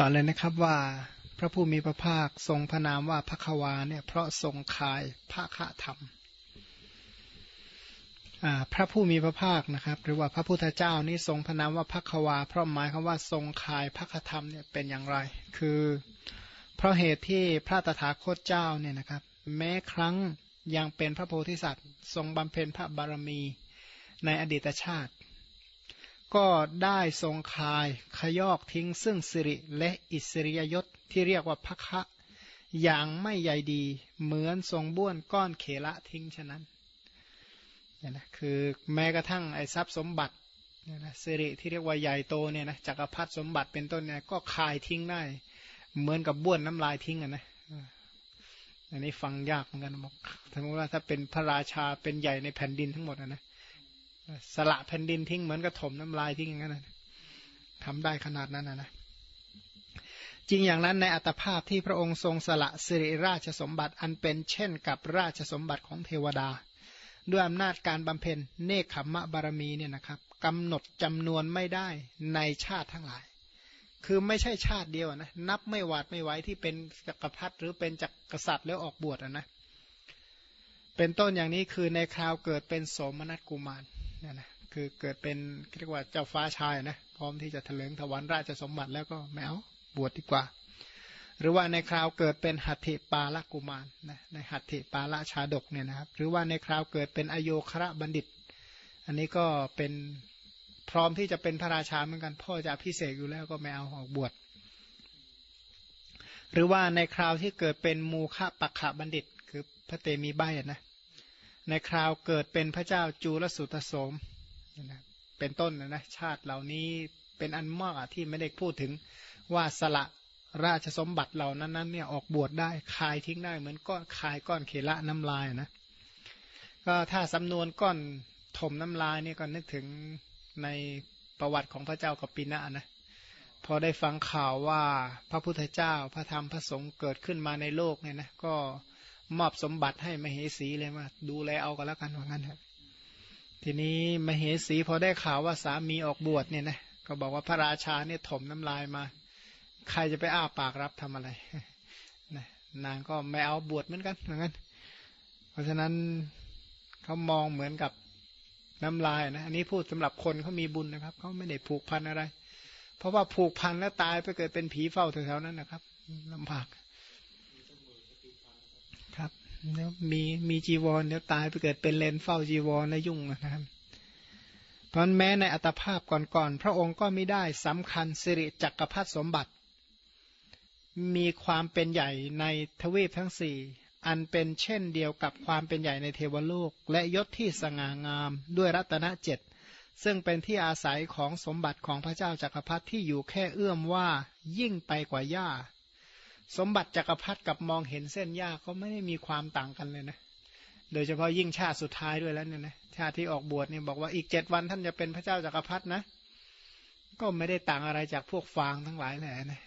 ต่อเลยนะครับว่าพระผู้มีพระภาคทรงพระนามว่าพระควาเนี่ยเพราะทรงคายพระคธรรม พระผู้มีพระภาคนะครับ หรือว่าพระพุทธเจ้านี่ทรงพระนามว่าพระควา เพราะหมายคำว่าทรงคายพระคะธรรมเนี่ยเป็นอย่างไร คือ เพราะเหตุที่พระตถาคตเจ้าเนี่ยนะครับ แม้ครั้งยังเป็นพระโพธิสัตว์ ทรงบำเพ็ญพระบารมีในอดีตชาติ ก็ได้ทรงคายขยอกทิ้งซึ่งสิริและอิสริยยศที่เรียกว่าพักะอย่างไม่ใหญ่ดี เหมือนทรงบ้วนก้อนเขละทิ้งฉะนั้นเนี่ยนะคือแม้กระทั่งไอ้ทรัพย์สมบัติเนี่ยนะสิริที่เรียกว่าใหญ่โตเนี่ยนะจักรพรรดิสมบัติเป็นต้นเนี่ยก็คายทิ้งได้ เหมือนกับบ้วนน้ำลายทิ้งอะนะอันนี้ฟังยากเหมือนกันบอกสมมติว่าถ้าเป็นพระราชาเป็นใหญ่ในแผ่นดินทั้งหมดนะ สละแผ่นดินทิ้งเหมือนกระถมน้ำลายทิ้งอย่างนั้นทำได้ขนาดนั้นนะนะจริงอย่างนั้นในอัตภาพที่พระองค์ทรงสละสิริราชสมบัติอันเป็นเช่นกับราชสมบัติของเทวดา ด้วยอำนาจการบำเพ็ญเนคขมมะบารมีเนี่ยนะครับกำหนดจำนวนไม่ได้ในชาติทั้งหลาย คือไม่ใช่ชาติเดียวนะนับไม่หวาดไม่ไหวที่เป็นจักรพรรดิหรือเป็นจักรษัตริย์แล้วออกบวชนะเป็นต้นอย่างนี้คือในคราวเกิดเป็นโสมนัสกุมาร นี่ยนะคือเกิดเป็นเรียกว่าเจ้าฟ้าชายนะพร้อมที่จะเถลิงถวันราชสมบัติแล้วก็แมวบวชดีกว่า หรือว่าในคราวเกิดเป็นหัตถิปาละกุมารนะในหัตถิปาละชาดกเนี่ยนะครับ หรือว่าในคราวเกิดเป็นอโยคระบัณฑิต อันนี้ก็เป็นพร้อมที่จะเป็นพระราชาเหมือนกัน พ่อจะพิเศษอยู่แล้วก็ไม่เอาออกบวชหรือว่าในคราวที่เกิดเป็นมูคะปักขะบัณฑิต คือพระเตมีใบนะ ในคราวเกิดเป็นพระเจ้าจูลสุตโสมเป็นต้นนะนะชาติเหล่านี้เป็นอันมากที่ไม่ได้พูดถึงว่าสละราชสมบัติเหล่านั้นนั้นเนี่ยออกบวชได้คายทิ้งได้เหมือนก้อนคายก้อนเขละน้ำลายนะก็ถ้าสำนวนก้อนถมน้ำลายนี่ก็นึกถึงในประวัติของพระเจ้ากปินะนะพอได้ฟังข่าวว่าพระพุทธเจ้าพระธรรมพระสงฆ์เกิดขึ้นมาในโลกเนี่ยนะก็ มอบสมบัติให้มเหสีเลยมาดูแลเอากันแล้วกันว่างั้นเถอะทีนี้มเหสีพอได้ข่าวว่าสามีออกบวชเนี่ยนะก็บอกว่าพระราชาเนี่ยถมน้ำลายมา ใครจะไปอ้าปากรับทำอะไรนะนางก็ไม่เอาบวชเหมือนกันเหมือนกัน เพราะฉะนั้นเขามองเหมือนกับน้ำลายนะอันนี้พูดสำหรับคนเขามีบุญนะครับเขาไม่ได้ผูกพันอะไร เพราะว่าผูกพันแล้วตายไปเกิดเป็นผีเฝ้าแถวๆนั้นนะครับลำบาก เดี๋ยวมีมีจีวรเดี๋ยวตายไปเกิดเป็นเลนเฝ้าจีวรแล้วยุ่งนะครับเพราะแม้ในอัตภาพก่อนๆพระองค์ก็ไม่ได้สำคัญสิริจักรพรรดิสมบัติ มีความเป็นใหญ่ในทวีปทั้งสี่อันเป็นเช่นเดียวกับความเป็นใหญ่ในเทวโลก และยศที่สง่างามด้วยรัตนเจ็ดซึ่งเป็นที่อาศัยของสมบัติของพระเจ้าจักรพรรดิที่อยู่แค่เอื้อมว่ายิ่งไปกว่าย่า สมบัติจักรพรรดิกับมองเห็นเส้นหญ้าก็ไม่ได้มีความต่างกันเลยนะ โดยเฉพาะยิ่งชาติสุดท้ายด้วยแล้วเนี่ยนะชาติที่ออกบวชเนี่ยบอกว่าอีกเจ็ดวันท่านจะเป็นพระเจ้าจักรพรรดินะ ก็ไม่ได้ต่างอะไรจากพวกฟางทั้งหลายแหละนะ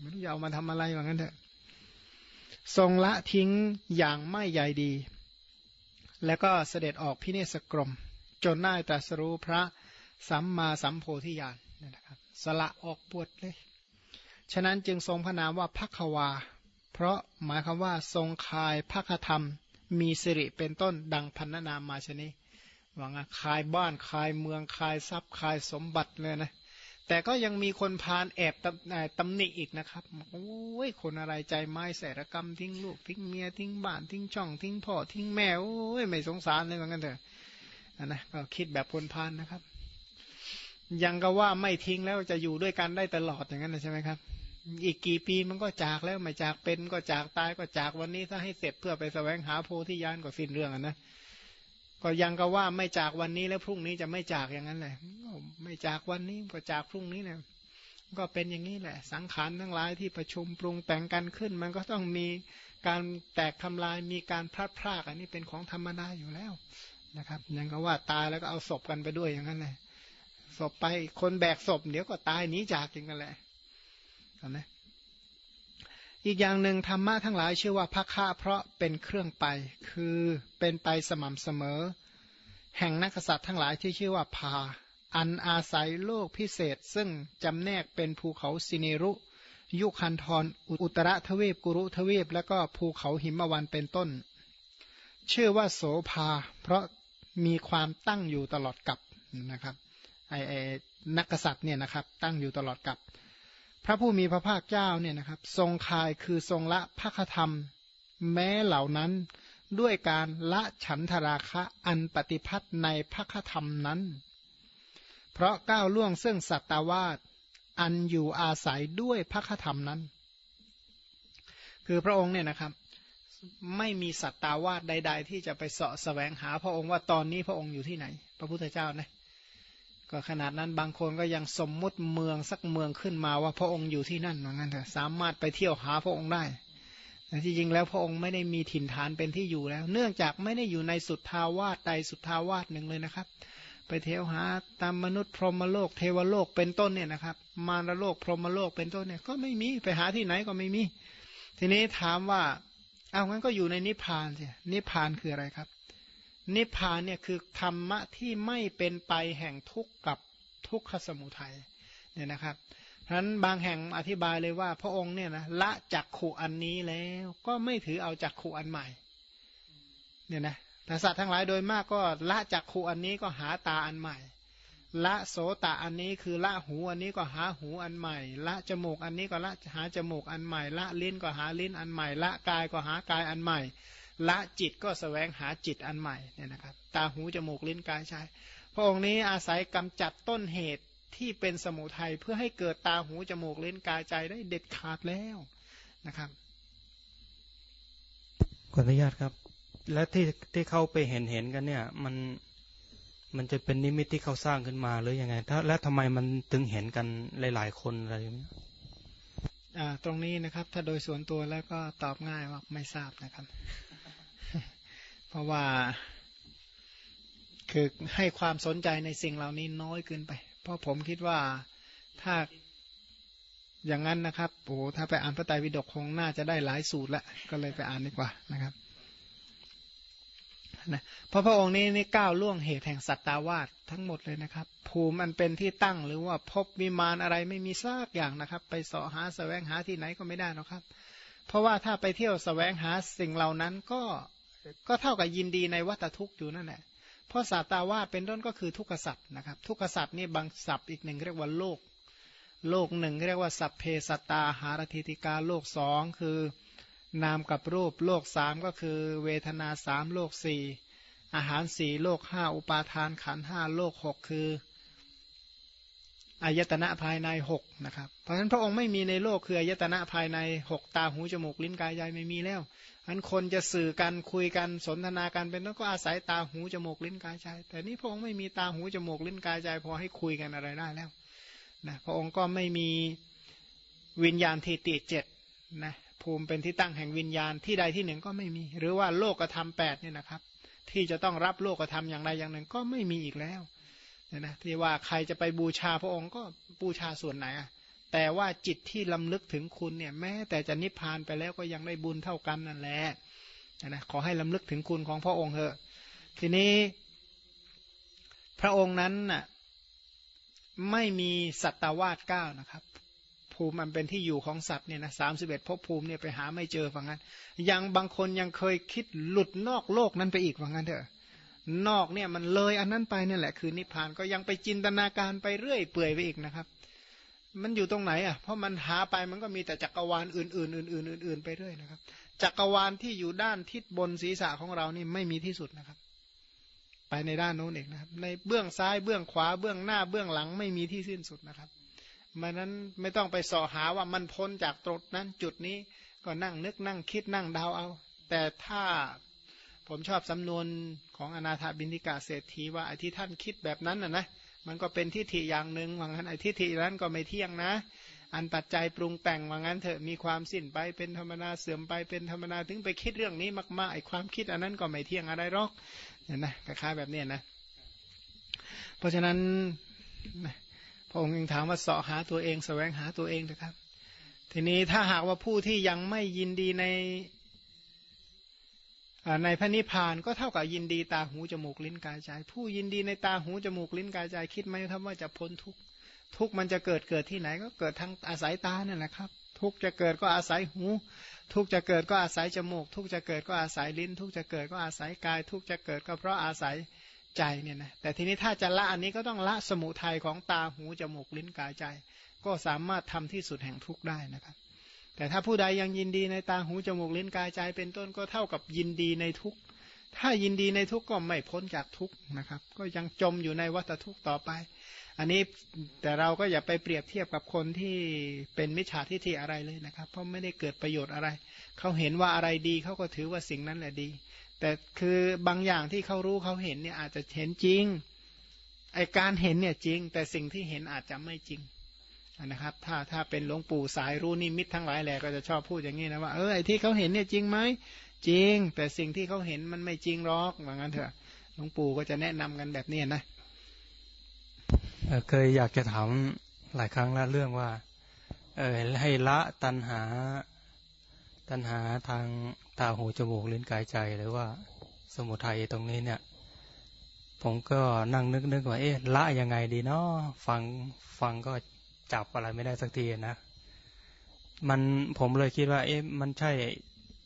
ไม่รู้จะเอามาทำอะไรอย่างนั้นเถอะทรงละทิ้งอย่างไม่ใหญ่ดี แล้วก็เสด็จออกพิเนศกรม จนได้ตรัสรู้พระสัมมาสัมโพธิญาณนะครับ สละออกบวชเลย ฉะนั้นจึงทรงพระนามว่าพักวา เพราะหมายคำว่าทรงคายพักธรรม มีสิริเป็นต้นดังพันนามมาชนิหวังคายบ้านคายเมืองคายทรัพย์คายสมบัติเลยนะแต่ก็ยังมีคนพานแอบตำหนิอีกนะครับ โอ้ย คนอะไรใจไม้แสรกรรมทิ้งลูกทิ้งเมียทิ้งบ้านทิ้งช่องทิ้งพ่อทิ้งแม่ โอ้ย ไม่สงสารเลยเหมือนกันเถอะนะก็คิดแบบคนพานนะครับ ยังก็ว่าไม่ทิ้งแล้วจะอยู่ด้วยกันได้ตลอดอย่างนั้นใช่ไหมครับ อีกกี่ปีมันก็จากแล้วไม่จากเป็นก็จากตายก็จากวันนี้ถ้าให้เสร็จเพื่อไปแสวงหาโพธิญาณก็สิ้นเรื่องอนะก็ยังก็ว่าไม่จากวันนี้แล้วพรุ่งนี้จะไม่จากอย่างนั้นแหละไม่จากวันนี้ก็จากพรุ่งนี้เนี่ยก็เป็นอย่างนี้แหละ สังขารทั้งหลายที่ประชุมปรุงแต่งกันขึ้น มันก็ต้องมีการแตกทำลายมีการพลาดพลาดอันนี้เป็นของธรรมดาอยู่แล้วนะครับ ยังก็ว่าตายแล้วก็เอาศพกันไปด้วยอย่างนั้นเลย ศพไป คนแบกศพเดี๋ยวก็ตายหนีจากจริงกันแหละนะอีกอย่างหนึ่งธรรมะทั้งหลายชื่อว่าพักฆะเพราะเป็นเครื่องไป คือเป็นไปสม่ำเสมอ แห่งนักษัตริย์ทั้งหลายที่ชื่อว่าพา อันอาศัยโลกพิเศษ ซึ่งจำแนกเป็นภูเขาสิเนรุ ยุคันธรอุตรทวีปกุรุทวีป แล้วก็ภูเขาหิมวันเป็นต้น ชื่อว่าโสภา เพราะมีความตั้งอยู่ตลอดกับนะครับ ไอไอนักษัตริย์เนี่ยนะครับ ตั้งอยู่ตลอดกับ พระผู้มีพระภาคเจ้าเนี่ยนะครับ ทรงคายคือทรงละพระคธรรม แม้เหล่านั้นด้วยการละฉันทราคะอันปฏิพัตในพระคธรรมนั้น เพราะก้าวล่วงซึ่งสัตวาสอันอยู่อาศัยด้วยพระคธรรมนั้น คือพระองค์เนี่ยนะครับ ไม่มีสัตตาวาสใด ๆ ที่จะไปเสาะแสวงหาพระองค์ว่าตอนนี้พระองค์อยู่ที่ไหน พระพุทธเจ้านะ ก็ขนาดนั้นบางคนก็ยังสมมุติเมืองสักเมืองขึ้นมาว่าพระองค์อยู่ที่นั่นเหมือนกันเถอะสามารถไปเที่ยวหาพระองค์ได้แต่ที่จริงแล้วพระองค์ไม่ได้มีถิ่นฐานเป็นที่อยู่แล้ว เนื่องจากไม่ได้อยู่ในสุดทาวาสใดสุดทาวาสหนึ่งเลยนะครับ ไปเที่ยวหาตามมนุษย์พรหมโลกเทวโลกเป็นต้นเนี่ยนะครับ มารโลกพรหมโลกเป็นต้นเนี่ยก็ไม่มีไปหาที่ไหนก็ไม่มี ทีนี้ถามว่าเอางั้นก็อยู่ในนิพพานสินิพพานคืออะไรครับ นิพพานเนี่ยคือธรรมะที่ไม่เป็นไปแห่งทุกข์กับทุกขสมุทัยเนี่ยนะครับฉะนั้นบางแห่งอธิบายเลยว่า พระองค์เนี่ยนะละจักขุอันนี้แล้วก็ไม่ถือเอาจักขุอันใหม่เนี่ยนะแต่สัตว์ทั้งหลายโดยมากก็ละจักขุอันนี้ก็หาตาอันใหม่ ละโสตะอันนี้คือละหูอันนี้ก็หาหูอันใหม่ ละจมูกอันนี้ก็ละหาจมูกอันใหม่ ละลิ้นก็หาลิ้นอันใหม่ ละกายก็หากายอันใหม่ ละจิตก็สแสวงหาจิตอันใหม่เนี่ยนะครับ ตาหูจมูกลิ้นกายใช่พระองค์นี้อาศัยกำจัดต้นเหตุที่เป็นสมุทัยเพื่อให้เกิดตาหูจมูกเล่นกายใจได้เด็ดขาดแล้วนะครับขออนุญาตครับ และที่ที่เขาไปเห็นเห็นกันเนี่ย มันมันจะเป็นนิมิตที่เขาสร้างขึ้นมาหรือยังไงถ้าและทำไมมันถึงเห็นกันหลาย ๆ คนอะไรอย่างนี้อ่าตรงนี้นะครับ ถ้าโดยส่วนตัวแล้วก็ตอบง่ายว่าไม่ทราบนะครับ เพราะว่า คือให้ความสนใจในสิ่งเหล่านี้น้อยเกินไป เพราะผมคิดว่าถ้าอย่างนั้นนะครับโอ้ถ้าไปอ่านพระไตรปิฎกคงน่าจะได้หลายสูตรละก็เลยไปอ่านดีกว่านะครับนะเพราะพระองค์นี้นี่ก้าวล่วงเหตุแห่งสัตตาวาสทั้งหมดเลยนะครับ ภูมิมันเป็นที่ตั้งหรือว่าพบวิมานอะไรไม่มีซากอย่างนะครับ ไปเสาะหาสแสวงหาที่ไหนก็ไม่ได้นะครับ เพราะว่าถ้าไปเที่ยวสแสวงหาสิ่งเหล่านั้นก็ ก็เท่ากับยินดีในวัตทุกข์อยู่นั่นแหละเพราะสัตาว่าเป็นต้นก็คือทุกขสัตว์นะครับ ทุกขสัตว์นี่บางศัพท์อีกหนึ่งเรียกว่าโลก โลกหนึ่งเรียกว่าสัพเพสตาหารติติกาโลกสองคือนามกับรูปโลกสามก็คือเวทนาสามโลกสี่อาหารสี่โลกห้าอุปาทานขันห้าโลกหกคืออายตนะภายในหกนะครับ เพราะฉะนั้นพระองค์ไม่มีในโลกคืออายตนะภายในหกตาหูจมูกลิ้นกายใจไม่มีแล้ว อันคนจะสื่อกันคุยกันสนทนากันเป็นต้องก็อาศัยตาหูจมูกลิ้นกายใจ แต่นี้พระองค์ไม่มีตาหูจมูกลิ้นกายใจพอให้คุยกันอะไรได้แล้วนะพระองค์ก็ไม่มีวิญญาณทิฏฐิเจ็ดนะภูมิเป็นที่ตั้งแห่งวิญญาณที่ใดที่หนึ่งก็ไม่มี หรือว่าโลกธรรมแปดเนี่ยนะครับ ที่จะต้องรับโลกธรรมอย่างใดอย่างหนึ่งก็ไม่มีอีกแล้วเนี่ยนะที่ว่าใครจะไปบูชาพระองค์ก็บูชาส่วนไหนอะ แต่ว่าจิตที่ลำลึกถึงคุณเนี่ยแม้แต่จะนิพพานไปแล้วก็ยังได้บุญเท่ากันนั่นแหละนะขอให้ลำลึกถึงคุณของพระองค์เถอะ ทีนี้ พระองค์นั้นน่ะไม่มีสัตวาสเก้านะครับ ภูมิมันเป็นที่อยู่ของสัตว์เนี่ยนะสามสิบเอ็ดภพภูมิเนี่ยไปหาไม่เจอฝังนั้น ยังบางคนยังเคยคิดหลุดนอกโลกนั้นไปอีกฝังนั้นเถอะนอกเนี่ยมันเลยอันนั้นไปนี่แหละคือนิพพานก็ยังไปจินตนาการไปเรื่อยเปื่อยไปอีกนะครับ มันอยู่ตรงไหนอะ เพราะมันหาไปมันก็มีแต่จักรวาลอื่น ๆ อื่น ๆ อื่น ๆ ไปเรื่อยนะครับ จักรวาลที่อยู่ด้านทิศบนศีรษะของเรานี่ไม่มีที่สุดนะครับ ไปในด้านโน้นเองนะครับ ในเบื้องซ้ายเบื้องขวาเบื้องหน้าเบื้องหลังไม่มีที่สิ้นสุดนะครับมันนั้นไม่ต้องไปส่อหาว่ามันพ้นจากตรงนั้นจุดนี้ก็นั่งนึกนั่งคิดนั่งเดาเอา แต่ถ้าผมชอบสำนวนของอนาถาบินิกาเศรษฐีว่าไอ้ที่ท่านคิดแบบนั้นนะนะ มันก็เป็นทิฏฐิอย่างหนึ่งว่างั้นไอ้ทิฏฐินั้นก็ไม่เที่ยงนะ อันปัจจัยปรุงแต่งว่างั้นเถอะมีความสิ้นไปเป็นธรรมนาเสื่อมไปเป็นธรรมนาถึงไปคิดเรื่องนี้มากๆไอ้ความคิดอันนั้นก็ไม่เที่ยงอะไรหรอกเห็นไหมคล้ายๆแบบนี้นะ เพราะฉะนั้นพระองค์ยังถามว่าเสาะหาตัวเองสแสวงหาตัวเองนะครับ ทีนี้ถ้าหากว่าผู้ที่ยังไม่ยินดีใน ในพระนิพพานก็เท่ากับยินดีตาหูจมูกลิ้นกายใจ ผู้ยินดีในตาหูจมูกลิ้นกายใจคิดไหมครับว่าจะพ้นทุกทุกมันจะเกิดเกิดที่ไหนก็เกิดทางอาศัยตาเนี่ยแหละครับ ทุกจะเกิดก็อาศัยหู ทุกจะเกิดก็อาศัยจมูก ทุกจะเกิดก็อาศัยลิ้น ทุกจะเกิดก็อาศัยกาย ทุกจะเกิดก็เพราะอาศัยใจเนี่ยนะแต่ทีนี้ถ้าจะละอันนี้ก็ต้องละสมุทัยของตาหูจมูกลิ้นกายใจ ก็สามารถทำที่สุดแห่งทุกได้นะครับ แต่ถ้าผู้ใดยังยินดีในตาหูจมูกลิ้นกายใจเป็นต้นก็เท่ากับยินดีในทุกถ้ายินดีในทุกก็ไม่พ้นจากทุกนะครับ ก็ยังจมอยู่ในวัฏทุกข์ต่อไป อันนี้แต่เราก็อย่าไปเปรียบเทียบกับคนที่เป็นมิจฉาทิฏฐิอะไรเลยนะครับ เพราะไม่ได้เกิดประโยชน์อะไร เขาเห็นว่าอะไรดีเขาก็ถือว่าสิ่งนั้นแหละดี แต่คือบางอย่างที่เขารู้เขาเห็นเนี่ยอาจจะเห็นจริงไอการเห็นเนี่ยจริง แต่สิ่งที่เห็นอาจจะไม่จริง นะครับ ถ้าถ้าเป็นหลวงปู่สายรู้นิมิตทั้งหลายแหละก็จะชอบพูดอย่างนี้นะว่าเออไอที่เขาเห็นเนี่ยจริงไหมจริง แต่สิ่งที่เขาเห็นมันไม่จริงหรอกว่างั้นเถอะหลวงปู่ก็จะแนะนำกันแบบนี้นะเคยอยากจะถามหลายครั้งแล้วเรื่องว่า เออให้ละตัณหา ตัณหาทางตาหูจมูกลิ้นกายใจหรือว่าสมุทัยตรงนี้เนี่ย ผมก็นั่งนึกนึกว่า เอ๊ะละยังไงดีเนาะฟังฟังก็ จับอะไรไม่ได้สักทีนะ มันผมเลยคิดว่า เอ๊ะมันใช่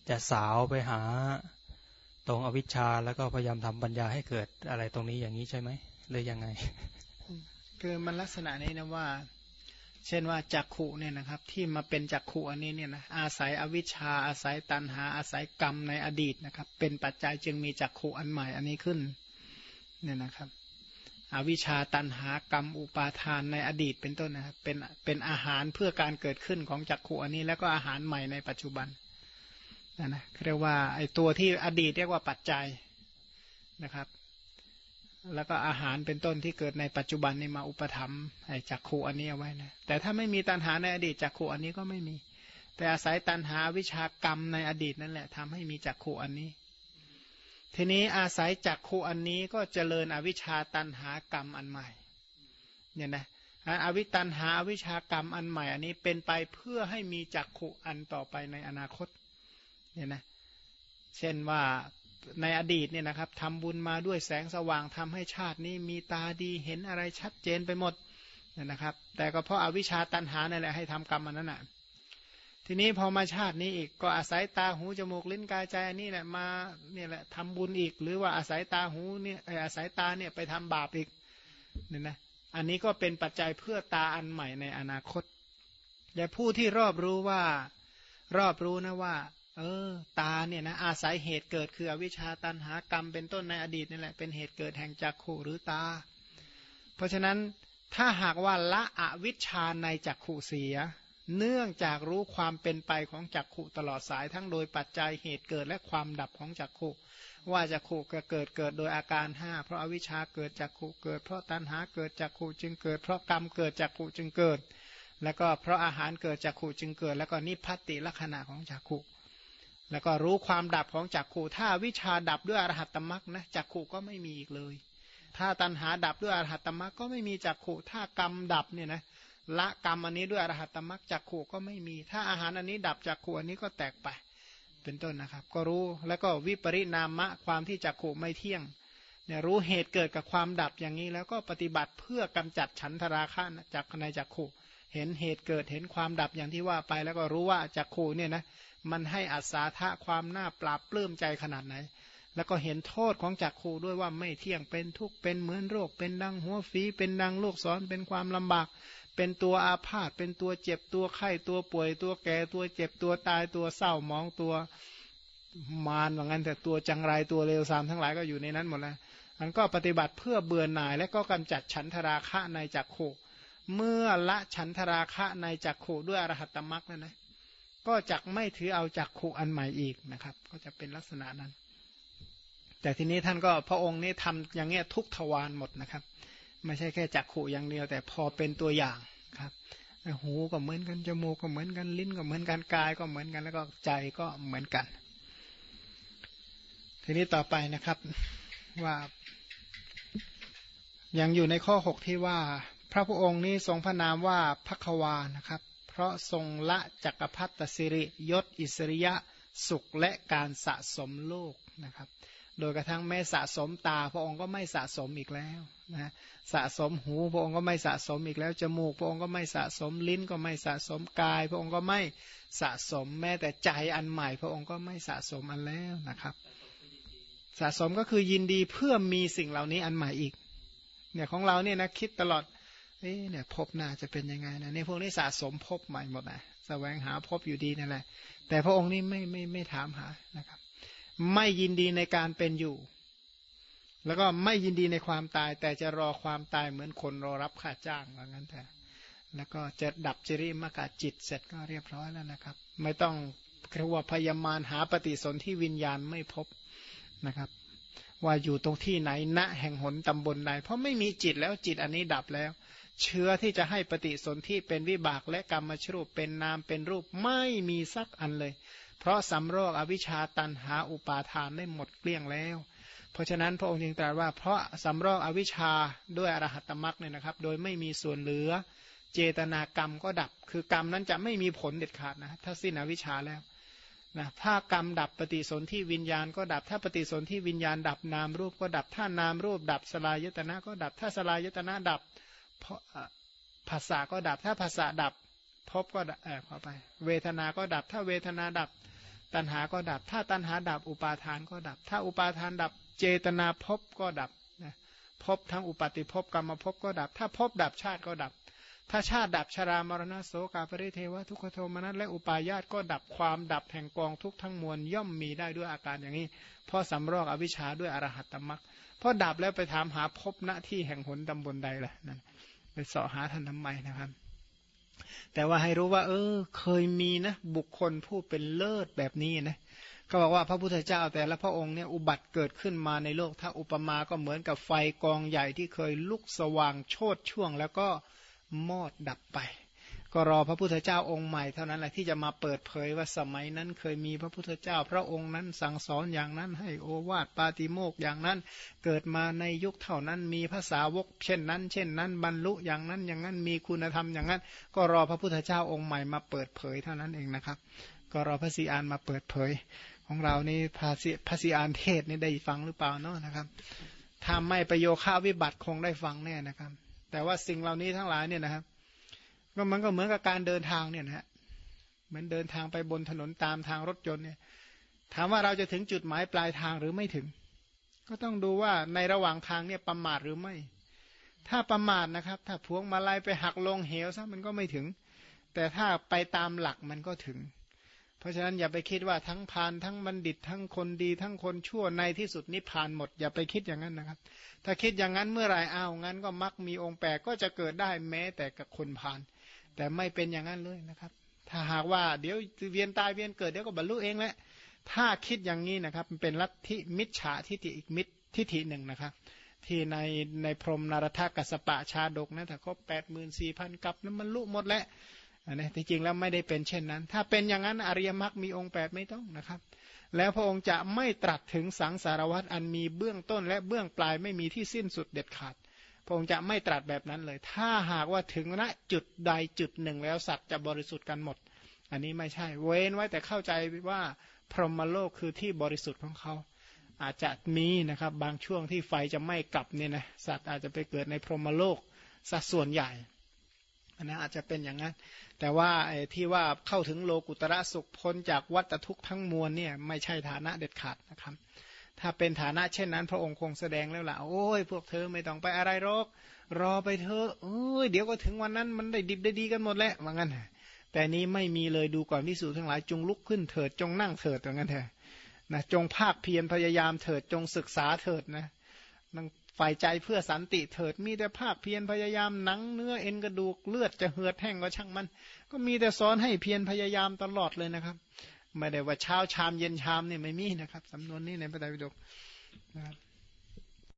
จะสาวไปหาตรงอวิชชาแล้วก็พยายามทำปัญญาให้เกิดอะไรตรงนี้อย่างนี้ใช่ไหมหรือยังไง คือมันลักษณะนี้นะว่า เช่นว่าจักขุเนี่ยนะครับ ที่มาเป็นจักขุอันนี้เนี่ยนะอาศัยอวิชชาอาศัยตันหาอาศัยกรรมในอดีตนะครับ เป็นปัจจัยจึงมีจักขุอันใหม่อันนี้ขึ้นเนี่ยนะครับ อวิชชาตันหากรรมอุปาทานในอดีตเป็นต้นนะครับเป็นเป็นอาหารเพื่อการเกิดขึ้นของจักขุอันนี้ แล้วก็อาหารใหม่ในปัจจุบันนะนะเรียกว่าไอตัวที่อดีตเรียกว่าปัจจัยนะครับ แล้วก็อาหารเป็นต้นที่เกิดในปัจจุบันนี่มาอุปธรรมไอจักขูอันนี้เอาไว้นะแต่ถ้าไม่มีตัณหาในอดีตจักขูอันนี้ก็ไม่มี แต่อาศัยตัณหาวิชากรรมในอดีตนั่นแหละทำให้มีจักขูอันนี้ ทีนี้อาศัยจักขูอันนี้ก็เจริญอวิชชาตัณหากรรมอันใหม่เนี่ยนะอวิตันหาวิชากรรมอันใหม่อันนี้เป็นไปเพื่อให้มีจักขุอันต่อไปในอนาคตเนี่ยนะเช่นว่าในอดีตเนี่ยนะครับทำบุญมาด้วยแสงสว่างทำให้ชาตินี้มีตาดีเห็นอะไรชัดเจนไปหมดเนี่ยนะครับ แต่ก็เพราะอาวิชชาตันหานั่นแหละให้ทำกรรมมันนั้นน่ะ ทีนี้พอมาชาตินี้อีกก็อาศัยตาหูจมูกลิ้นกายใจนี่แหละมาเนี่ยแหละทำบุญอีก หรือว่าอาศัยตาหูเนี่ยอาศัยตาเนี่ยไปทำบาปอีกเนี่ยนะอันนี้ก็เป็นปัจจัยเพื่อตาอันใหม่ในอนาคตอย่ผู้ที่รอบรู้ว่า รอบรู้นะว่า เออ ตาเนี่ยนะอาศัยเหตุเกิดคืออวิชชาตันหากรรมเป็นต้นในอดีตนี่แหละเป็นเหตุเกิดแห่งจักขู่หรือตา เพราะฉะนั้นถ้าหากว่าละอวิชชาในจักขู่เสีย เนื่องจากรู้ความเป็นไปของจักขู่ตลอดสายทั้งโดยปัจจัยเหตุเกิดและความดับของจักขู่ว่าจักขู่เกิดเกิดโดยอาการห้าเพราะอวิชชาเกิดจักขู่เกิดเพราะตันหาเกิดจักขู่จึงเกิด เพราะกรรมเกิดจักขู่จึงเกิด แล้วก็เพราะอาหารเกิดจักขู่จึงเกิด แล้วก็นิพพติลักษณะของจักขู่แล้วก็รู้ความดับของจักขู่ถ้าวิชาดับด้วยอรหัตตมรักนะจักขู่ก็ไม่มีอีกเลย ถ้าตัณหาดับด้วยอรหัตตมรักก็ไม่มีจักขู่ถ้ากรรมดับเนี่ยนะ ละกรรมอันนี้ด้วยอรหัตตมรักจักขู่ก็ไม่มี ถ้าอาหารอันนี้ดับจักขู่อันนี้ก็แตกไป เป็นต้นนะครับ ก็รู้แล้วก็วิปริณามะความที่จักขู่ไม่เที่ยงเนี่ยรู้เหตุเกิดกับความดับอย่างนี้ แล้วก็ปฏิบัติเพื่อกำจัดฉันทราคะจากในจักขู่เห็นเหตุเกิดเห็นความดับอย่างที่ว่าไป แล้วก็รู้ว่าจักขู่เนี่ยนะมันให้อัศาธาความน่าปราบปลื้มใจขนาดไหน แล้วก็เห็นโทษของจักขูด้วยว่าไม่เที่ยงเป็นทุกข์เป็นเหมือนโรค เป็นดังหัวฝีเป็นดังลูกศรเป็นความลำบากเป็นตัวอาพาธเป็นตัวเจ็บตัวไข้ตัวป่วยตัวแก่ตัวเจ็บตัวตายตัวเศร้ามองตัวมารว่างั้นแต่ตัวจังไรตัวเลวทรามทั้งหลายก็อยู่ในนั้นหมดแล้วมันก็ปฏิบัติเพื่อเบื่อหน่ายและก็กำจัดฉันทราคะในจักขูเมื่อละฉันทราคะในจักขูด้วยอรหัตตมรักนั่นนะก็จะไม่ถือเอาจากขูอันใหม่อีกนะครับ ก็จะเป็นลักษณะนั้น แต่ทีนี้ท่านก็พระองค์นี่ทำอย่างเงี้ยทุกทวารหมดนะครับ ไม่ใช่แค่จักขู่อย่างเดียว แต่พอเป็นตัวอย่างครับหูก็เหมือนกันจมูกก็เหมือนกันลิ้นก็เหมือนกันกายก็เหมือนกันแล้วก็ใจก็เหมือนกัน ทีนี้ต่อไปนะครับว่ายังอยู่ในข้อหกที่ว่า พระพุองค์นี้ทรงพระนามว่าพักวานะครับ เพราะทรงละจักรพัตสิริยศ อิสริยะ สุขและการสะสมโลกนะครับ โดยกระทั่งแม้สะสมตา พระองค์ก็ไม่สะสมอีกแล้วนะสะสมหูพระองค์ก็ไม่สะสมอีกแล้ว จมูกพระองค์ก็ไม่สะสมลิ้นก็ไม่สะสมกาย พระองค์ก็ไม่สะสมแม้แต่ใจอันใหม่ พระองค์ก็ไม่สะสมอันแล้วนะครับ สะสมก็คือยินดีเพื่อมีสิ่งเหล่านี้อันใหม่อีกเนี่ยของเราเนี่ยนะคิดตลอดเอ๊เนี่ยพบหน้าจะเป็นยังไงนะนี่พวกนี้สะสมพบใหม่หมดนะแสวงหาพบอยู่ดีนั่นแหละ แต่พระองค์นี่ไม่ไม่ไม่ถามหานะครับ ไม่ยินดีในการเป็นอยู่ แล้วก็ไม่ยินดีในความตาย แต่จะรอความตายเหมือนคนรอรับค่าจ้างว่างั้นแต่แล้วก็จะดับจริมากาจิตเสร็จก็เรียบร้อยแล้วนะครับ ไม่ต้องเรียกว่าพยามารหาปฏิสนธิวิญญาณไม่พบนะครับ ว่าอยู่ตรงที่ไหนณแห่งหนตำบลใดเพราะไม่มีจิตแล้วจิตอันนี้ดับแล้ว เชื้อที่จะให้ปฏิสนธิเป็นวิบากและกรรมชรูปเป็นนามเป็นรูปไม่มีสักอันเลย เพราะสำรอกอวิชชาตันหาอุปาทานได้หมดเกลี้ยงแล้ว เพราะฉะนั้นพระองค์จึงตรัสว่าเพราะสำรอกอวิชชาด้วยอรหัตมรักเนี่ยนะครับ โดยไม่มีส่วนเหลือ เจตนากรรมก็ดับ คือกรรมนั้นจะไม่มีผลเด็ดขาดนะถ้าสิ้นอวิชชาแล้วนะถ้ากรรมดับปฏิสนธิวิญญาณก็ดับ ถ้าปฏิสนธิวิญญาณดับนามรูปก็ดับ ถ้านามรูปดับสลายยตนะก็ดับ ถ้าสลายตนะดับ เพราะภาษาก็ดับถ้าภาษาดับพบก็เออขอไป เวทนาก็ดับ ถ้าเวทนาดับ ตัณหาก็ดับ ถ้าตัณหาดับ อุปาทานก็ดับ ถ้าอุปาทานดับ เจตนาพบก็ดับนะพบทั้งอุปาติภพกรรมภพก็ดับ ถ้าพบดับชาติก็ดับ ถ้าชาติดับชรามรณะโสกาปริเทวทุกขโทมนัสและอุปาญาตก็ดับความดับแห่งกองทุกทั้งมวลย่อมมีได้ด้วยอาการอย่างนี้เพราะสำรอกอวิชชาด้วยอรหัตตมรักเพราะดับแล้วไปถามหาพบณที่แห่งหนตำบลใดล่ะนั่น ไปเสาะหาท่านทำไมนะครับ แต่ว่าให้รู้ว่า เออ เคยมีนะ บุคคลผู้เป็นเลิศแบบนี้นะก็บอกว่าพระพุทธเจ้าแต่ละพระองค์เนี่ยอุบัติเกิดขึ้นมาในโลก ถ้าอุปมาก็เหมือนกับไฟกองใหญ่ที่เคยลุกสว่างโชดช่วง แล้วก็มอดดับไป ก็รอพระพุทธเจ้าองค์ใหม่เท่านั้นแหละที่จะมาเปิดเผยว่าสมัยนั้นเคยมีพระพุทธเจ้า พระองค์นั้นสั่งสอนอย่างนั้น ให้โอวาทปาติโมกอย่างนั้น เกิดมาในยุคเท่านั้นมีภาษาวก เช่นนั้น เช่นนั้นบรรลุอย่างนั้นอย่างนั้นมีคุณธรรมอย่างนั้น ก็รอพระพุทธเจ้าองค์ใหม่มาเปิดเผยเท่านั้นเองนะครับ ก็รอพระสีอานมาเปิดเผย ของเรานี่พระสีพระสีอานเทศนี่ได้ฟังหรือเปล่าเนาะนะครับถ้าไม่ประโยคาวิบัติคงได้ฟังแน่นะครับ แต่ว่าสิ่งเหล่านี้ทั้งหลายเนี่ยนะครับ ก็มันก็เหมือนกับการเดินทางเนี่ยนะฮะเหมือนเดินทางไปบนถนนตามทางรถยนต์เนี่ย ถามว่าเราจะถึงจุดหมายปลายทางหรือไม่ถึง ก็ต้องดูว่าในระหว่างทางเนี่ยประมาทหรือไม่ ถ้าประมาทนะครับ ถ้าพวงมาลัยไปหักลงเหวซะมันก็ไม่ถึง แต่ถ้าไปตามหลักมันก็ถึง เพราะฉะนั้นอย่าไปคิดว่าทั้งพานทั้งบัณฑิต ทั้งคนดีทั้งคนชั่วในที่สุดนิพพานหมด อย่าไปคิดอย่างนั้นนะครับ ถ้าคิดอย่างนั้นเมื่อไหร่อ้าวงั้นก็มักมีองค์แปดก็จะเกิดได้แม้แต่กับคนพาน แต่ไม่เป็นอย่างนั้นเลยนะครับ ถ้าหากว่าเดี๋ยวเวียนตายเวียนเกิดเดี๋ยวก็บรรลุเองแหละถ้าคิดอย่างนี้นะครับมันเป็นลัทธิมิจฉาทิฏฐิอีกมิจทิฏฐิหนึ่งนะครับ ที่ในในพรมนารถกัสปะชาดกนะถ้าครบแปดหมื่นสี่พันกับนั้นมันลุหมดแล้วนนี้ที่จริงแล้วไม่ได้เป็นเช่นนั้น ถ้าเป็นอย่างนั้นอริยมรรคมีองค์แปดไม่ต้องนะครับ แล้วพระองค์จะไม่ตรัสถึงสังสารวัตรอันมีเบื้องต้นและเบื้องปลายไม่มีที่สิ้นสุดเด็ดขาด ระองค์จะไม่ตรัสแบบนั้นเลย ถ้าหากว่าถึงณจุดใดจุดหนึ่งแล้วสัตว์จะบริสุทธิ์กันหมด อันนี้ไม่ใช่ เว้นไว้แต่เข้าใจว่าพรหมโลกคือที่บริสุทธิ์ของเขา อาจจะมีนะครับบางช่วงที่ไฟจะไม่กลับเนี่ยนะสัตว์อาจจะไปเกิดในพรหมโลกสัดส่วนใหญ่อันนั้นอาจจะเป็นอย่างนั้น แต่ว่าที่ว่าเข้าถึงโลกุตระสุขพ้นจากวัฏทุกข์ทั้งมวลเนี่ยไม่ใช่ฐานะเด็ดขาดนะครับ ถ้าเป็นฐานะเช่นนั้น พระองค์คงแสดงแล้วล่ะ โอ้ยพวกเธอไม่ต้องไปอะไรหรอก รอไปเถอะเอ้ยเดี๋ยวก็ถึงวันนั้นมันได้ดิบได้ดีกันหมดแล้วว่างั้น แต่นี้ไม่มีเลยดูก่อนพิสูจทั้งหลายจงลุกขึ้นเถิดจงนั่งเถิดว่างั้นเถอะนะจงภาคเพียรพยายามเถิดจงศึกษาเถิดนะนั่งฝ่ายใจเพื่อสันติเถิด มีแต่ภาคเพียรพยายามหนังเนื้อเอ็นกระดูกเลือดจะเหือดแห้งก็ช่างมัน ก็มีแต่สอนให้เพียรพยายามตลอดเลยนะครับ ไม่ได้ว่าเช้าชามเย็นชามนี่ไม่มีนะครับสำนวนนี้ในพระไตรปิฎกนะครับ